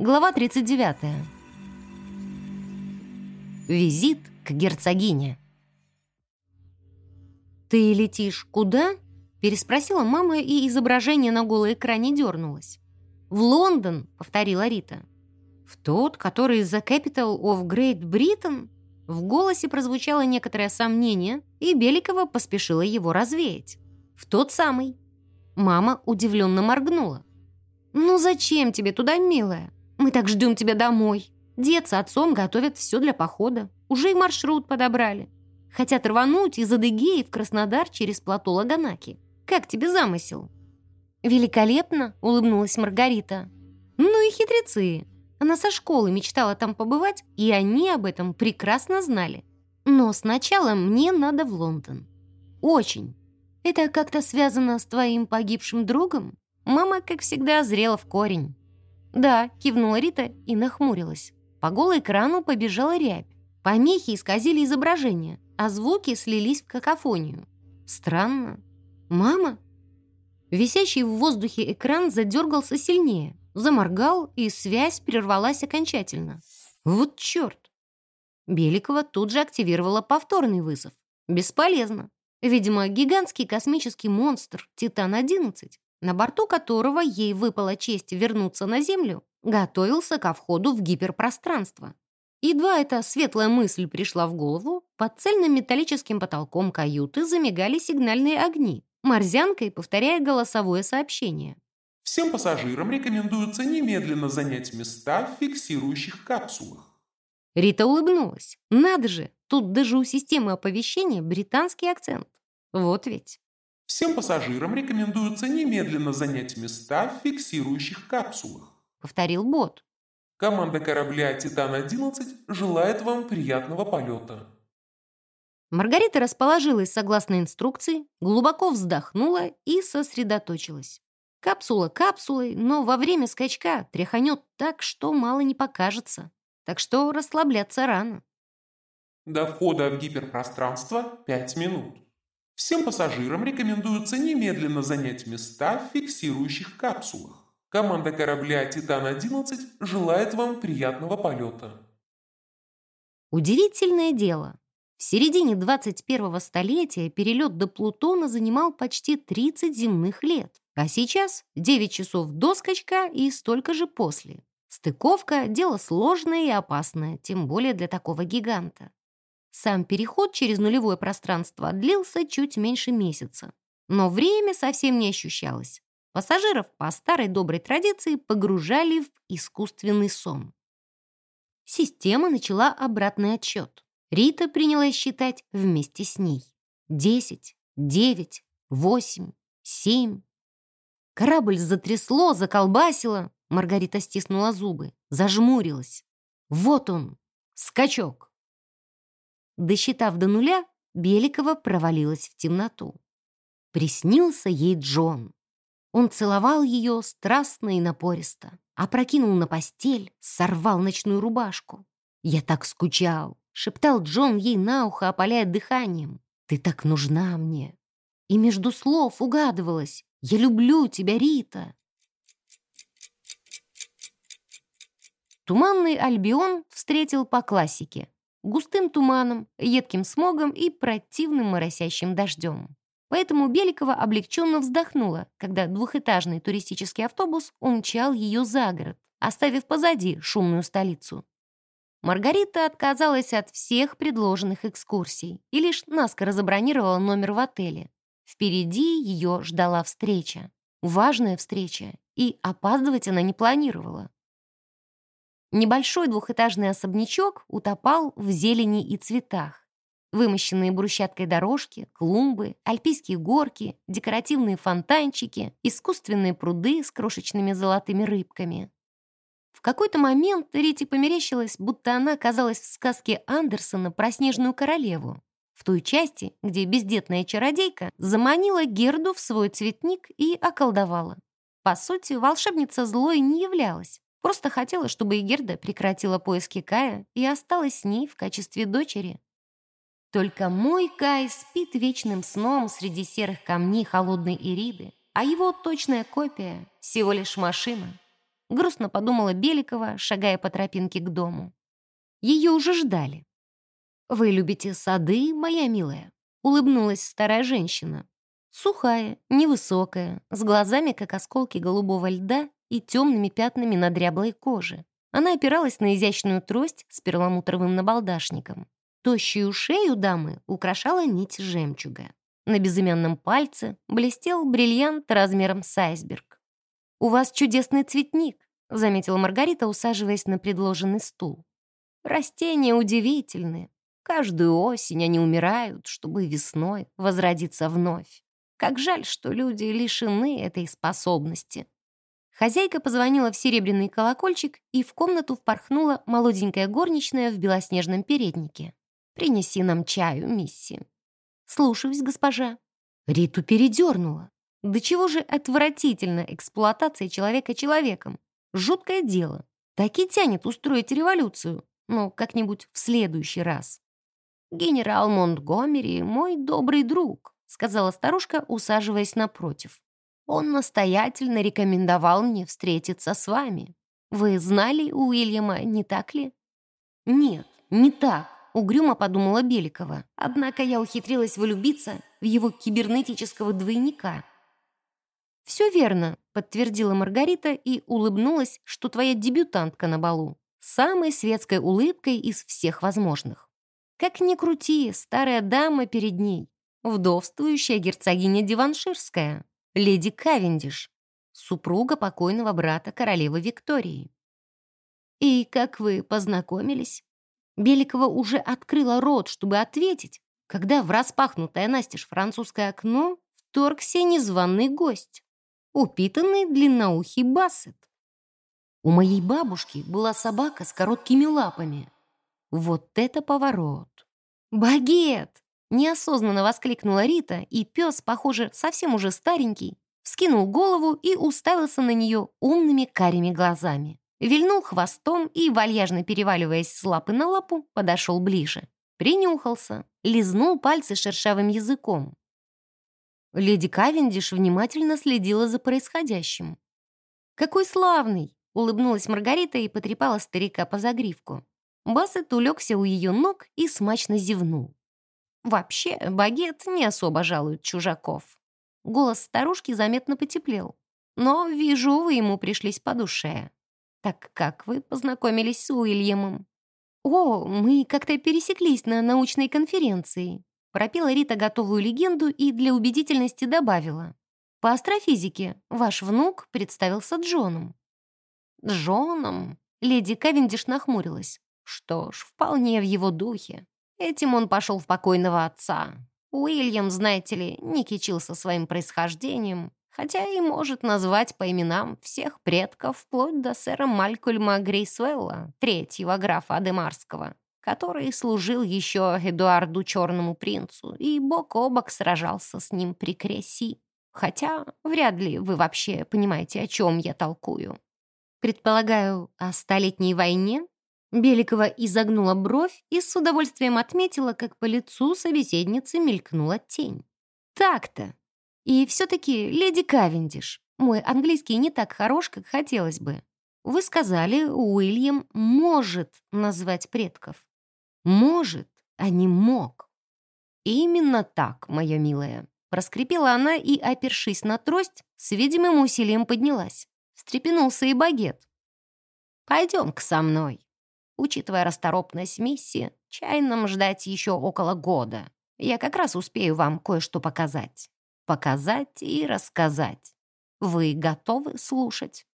Глава 39. Визит к герцогине. «Ты летишь куда?» — переспросила мама, и изображение на голой экране дернулось. «В Лондон», — повторила Рита. «В тот, который из-за Capital of Great Britain?» В голосе прозвучало некоторое сомнение, и Беликова поспешила его развеять. «В тот самый». Мама удивленно моргнула. «Ну зачем тебе туда, милая? Мы так ждем тебя домой. Дед с отцом готовят все для похода. Уже и маршрут подобрали. Хотят рвануть из Адыгеи в Краснодар через плато Лаганаки. Как тебе замысел?» «Великолепно!» — улыбнулась Маргарита. «Ну и хитрецы. Она со школы мечтала там побывать, и они об этом прекрасно знали. Но сначала мне надо в Лондон. Очень. Это как-то связано с твоим погибшим другом?» Мама, как всегда, зрела в корень. «Да», — кивнула Рита и нахмурилась. По голой экрану побежала рябь. Помехи исказили изображение, а звуки слились в какофонию. Странно. «Мама?» Висящий в воздухе экран задергался сильнее, заморгал, и связь прервалась окончательно. «Вот черт!» Беликова тут же активировала повторный вызов. «Бесполезно. Видимо, гигантский космический монстр Титан-11, на борту которого ей выпала честь вернуться на Землю, готовился ко входу в гиперпространство. Едва эта светлая мысль пришла в голову, под цельным металлическим потолком каюты замигали сигнальные огни, морзянкой повторяя голосовое сообщение. Всем пассажирам рекомендуется немедленно занять места в фиксирующих капсулах. Рита улыбнулась. Надо же, тут даже у системы оповещения британский акцент. Вот ведь. Всем пассажирам рекомендуется немедленно занять места в фиксирующих капсулах. Повторил бот. Команда корабля «Титан-11» желает вам приятного полета. Маргарита расположилась согласно инструкции, глубоко вздохнула и сосредоточилась. Капсула капсулой, но во время скачка тряханет так, что мало не покажется. Так что расслабляться рано. До входа в гиперпространство 5 минут. Всем пассажирам рекомендуется немедленно занять места в фиксирующих капсулах. Команда корабля «Титан-11» желает вам приятного полета. Удивительное дело. В середине 21-го столетия перелет до Плутона занимал почти 30 земных лет, а сейчас 9 часов до скачка и столько же после. Стыковка – дело сложное и опасное, тем более для такого гиганта. Сам переход через нулевое пространство длился чуть меньше месяца. Но время совсем не ощущалось. Пассажиров по старой доброй традиции погружали в искусственный сон. Система начала обратный отчет. Рита принялась считать вместе с ней. Десять, девять, восемь, семь. Корабль затрясло, заколбасило. Маргарита стиснула зубы, зажмурилась. Вот он, скачок. Досчитав до нуля, Беликова провалилась в темноту. Приснился ей Джон. Он целовал ее страстно и напористо, опрокинул на постель, сорвал ночную рубашку. «Я так скучал», — шептал Джон ей на ухо, опаляя дыханием. «Ты так нужна мне». И между слов угадывалось «Я люблю тебя, Рита». Туманный Альбион встретил по классике. Густым туманом, едким смогом и противным моросящим дождем. Поэтому Беликова облегченно вздохнула, когда двухэтажный туристический автобус умчал ее за город, оставив позади шумную столицу. Маргарита отказалась от всех предложенных экскурсий и лишь наскоро забронировала номер в отеле. Впереди ее ждала встреча. Важная встреча, и опаздывать она не планировала. Небольшой двухэтажный особнячок утопал в зелени и цветах. Вымощенные брусчаткой дорожки, клумбы, альпийские горки, декоративные фонтанчики, искусственные пруды с крошечными золотыми рыбками. В какой-то момент Рите померещилось, будто она оказалась в сказке Андерсона про снежную королеву, в той части, где бездетная чародейка заманила Герду в свой цветник и околдовала. По сути, волшебница злой не являлась, просто хотела, чтобы Герда прекратила поиски Кая и осталась с ней в качестве дочери. Только мой Кай спит вечным сном среди серых камней холодной Ириды, а его точная копия — всего лишь машина. грустно подумала Беликова, шагая по тропинке к дому. Ее уже ждали. «Вы любите сады, моя милая?» — улыбнулась старая женщина. Сухая, невысокая, с глазами, как осколки голубого льда и темными пятнами на дряблой коже. Она опиралась на изящную трость с перламутровым набалдашником. Тощую шею дамы украшала нить жемчуга. На безымянном пальце блестел бриллиант размером с айсберг. «У вас чудесный цветник», — заметила Маргарита, усаживаясь на предложенный стул. «Растения удивительные. Каждую осень они умирают, чтобы весной возродиться вновь. Как жаль, что люди лишены этой способности». Хозяйка позвонила в серебряный колокольчик, и в комнату впорхнула молоденькая горничная в белоснежном переднике. «Принеси нам чаю, мисси». «Слушаюсь, госпожа». Риту передернула. Да чего же отвратительна эксплуатация человека человеком? Жуткое дело. Так и тянет устроить революцию. Но как-нибудь в следующий раз. «Генерал Монтгомери — мой добрый друг», — сказала старушка, усаживаясь напротив. «Он настоятельно рекомендовал мне встретиться с вами. Вы знали Уильяма, не так ли?» «Нет, не так», — угрюмо подумала Беликова. «Однако я ухитрилась влюбиться в его кибернетического двойника». «Все верно», — подтвердила Маргарита и улыбнулась, что твоя дебютантка на балу. Самой светской улыбкой из всех возможных. Как ни крути, старая дама перед ней. Вдовствующая герцогиня Диванширская, леди Кавендиш, супруга покойного брата королевы Виктории. «И как вы познакомились?» Беликова уже открыла рот, чтобы ответить, когда в распахнутое настежь французское окно вторгся незваный гость, упитанный длинноухий бассет. У моей бабушки была собака с короткими лапами. Вот это поворот! «Багет!» — неосознанно воскликнула Рита, и пес, похоже, совсем уже старенький, вскинул голову и уставился на нее умными карими глазами вильнул хвостом и, вальяжно переваливаясь с лапы на лапу, подошел ближе. Принюхался, лизнул пальцы шершавым языком. Леди Кавендиш внимательно следила за происходящим. «Какой славный!» — улыбнулась Маргарита и потрепала старика по загривку. Бассет улегся у ее ног и смачно зевнул. «Вообще, багет не особо жалует чужаков». Голос старушки заметно потеплел. «Но, вижу, вы ему пришлись по душе. «Так как вы познакомились с Уильямом?» «О, мы как-то пересеклись на научной конференции», пропела Рита готовую легенду и для убедительности добавила. «По астрофизике ваш внук представился Джоном». «Джоном?» Леди Кавендиш нахмурилась. «Что ж, вполне в его духе. Этим он пошел в покойного отца. Уильям, знаете ли, не кичился своим происхождением, хотя и может назвать по именам всех предков вплоть до сэра Малькольма Грейсвелла, третьего графа Адемарского, который служил еще Эдуарду Черному принцу и бок о бок сражался с ним при Креси. Хотя вряд ли вы вообще понимаете, о чем я толкую. Предполагаю, о Столетней войне? Беликова изогнула бровь и с удовольствием отметила, как по лицу собеседницы мелькнула тень. Так-то, и все-таки, леди Кавендиш, мой английский не так хорош, как хотелось бы. Вы сказали, Уильям может назвать предков. Может, а не мог. Именно так, моя милая. Проскрипела она и, опершись на трость, с видимым усилием поднялась. Встрепенулся и багет. «Пойдем-ка со мной. Учитывая расторопность миссии, чай нам ждать еще около года. Я как раз успею вам кое-что показать» показать и рассказать. Вы готовы слушать?»